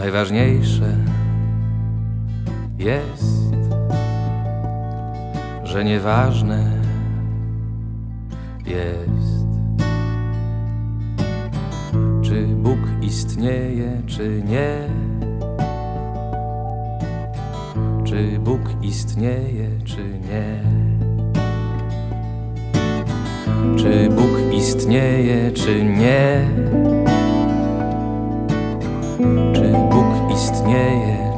Najważniejsze jest, że nieważne jest, czy Bóg istnieje, czy nie. Czy Bóg istnieje, czy nie. Czy Bóg istnieje, czy nie. Czy istnieje,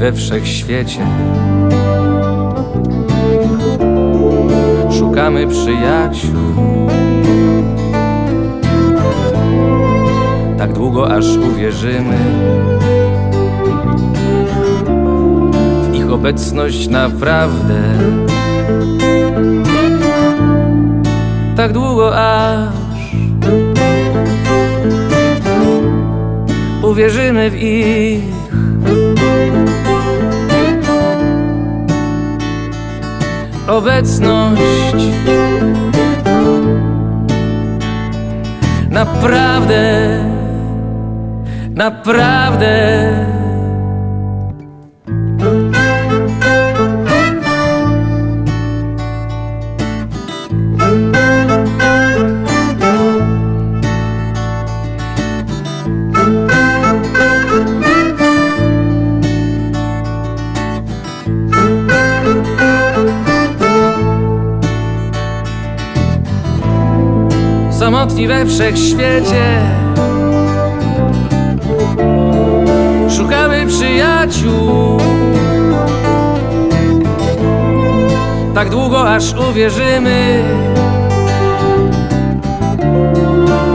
we wszechświecie. Szukamy przyjaciół. Tak długo aż uwierzymy W ich obecność naprawdę. Tak długo aż Uwierzymy w ich obecność. Naprawdę, naprawdę Samotni we wszechświecie. Szukamy przyjaciół. Tak długo aż uwierzymy.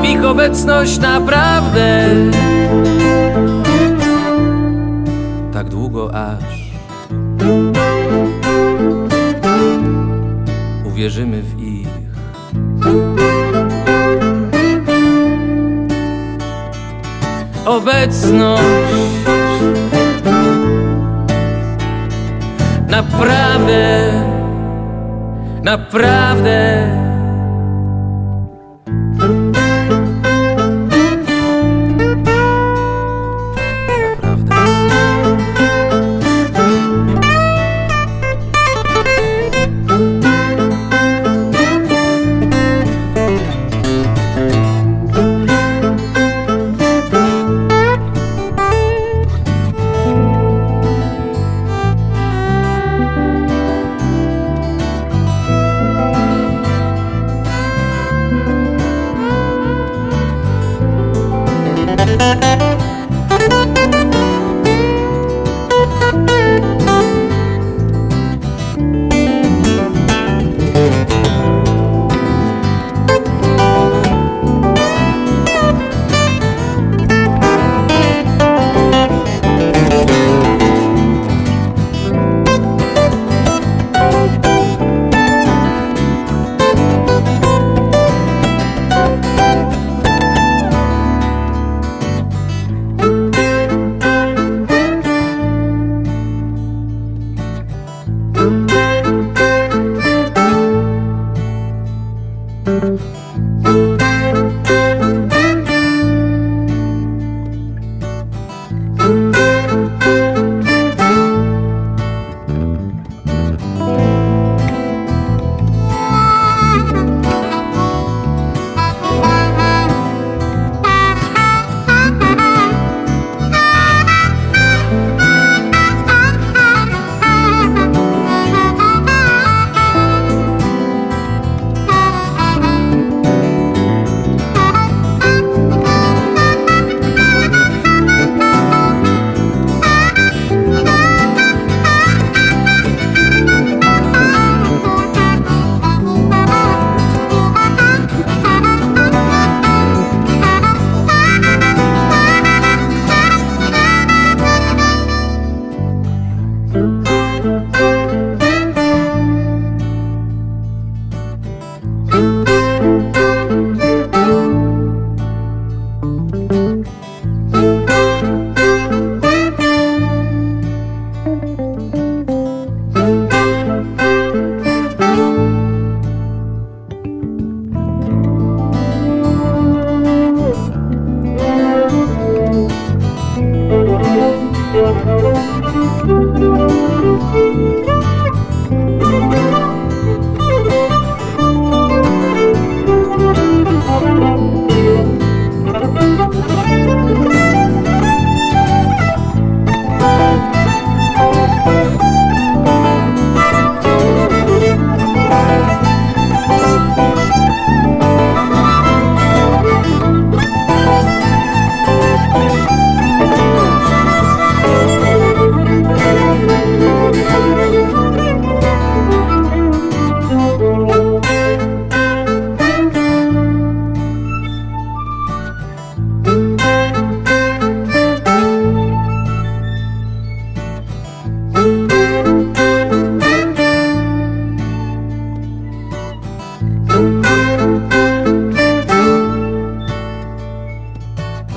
W ich obecność naprawdę. Tak długo aż Uwierzymy w ich obecność. Naprawdę, naprawdę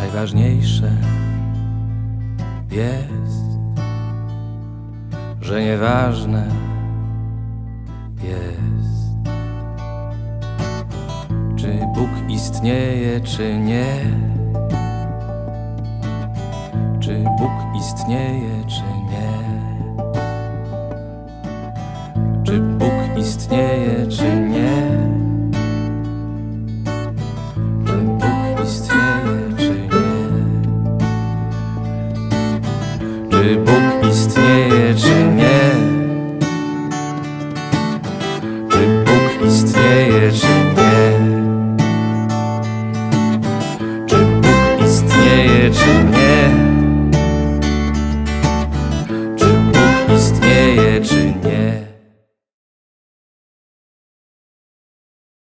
najważniejsze jest, że nieważne jest, czy Bóg istnieje, czy nie. Czy Bóg istnieje, czy nie? Czy Bóg istnieje, czy nie?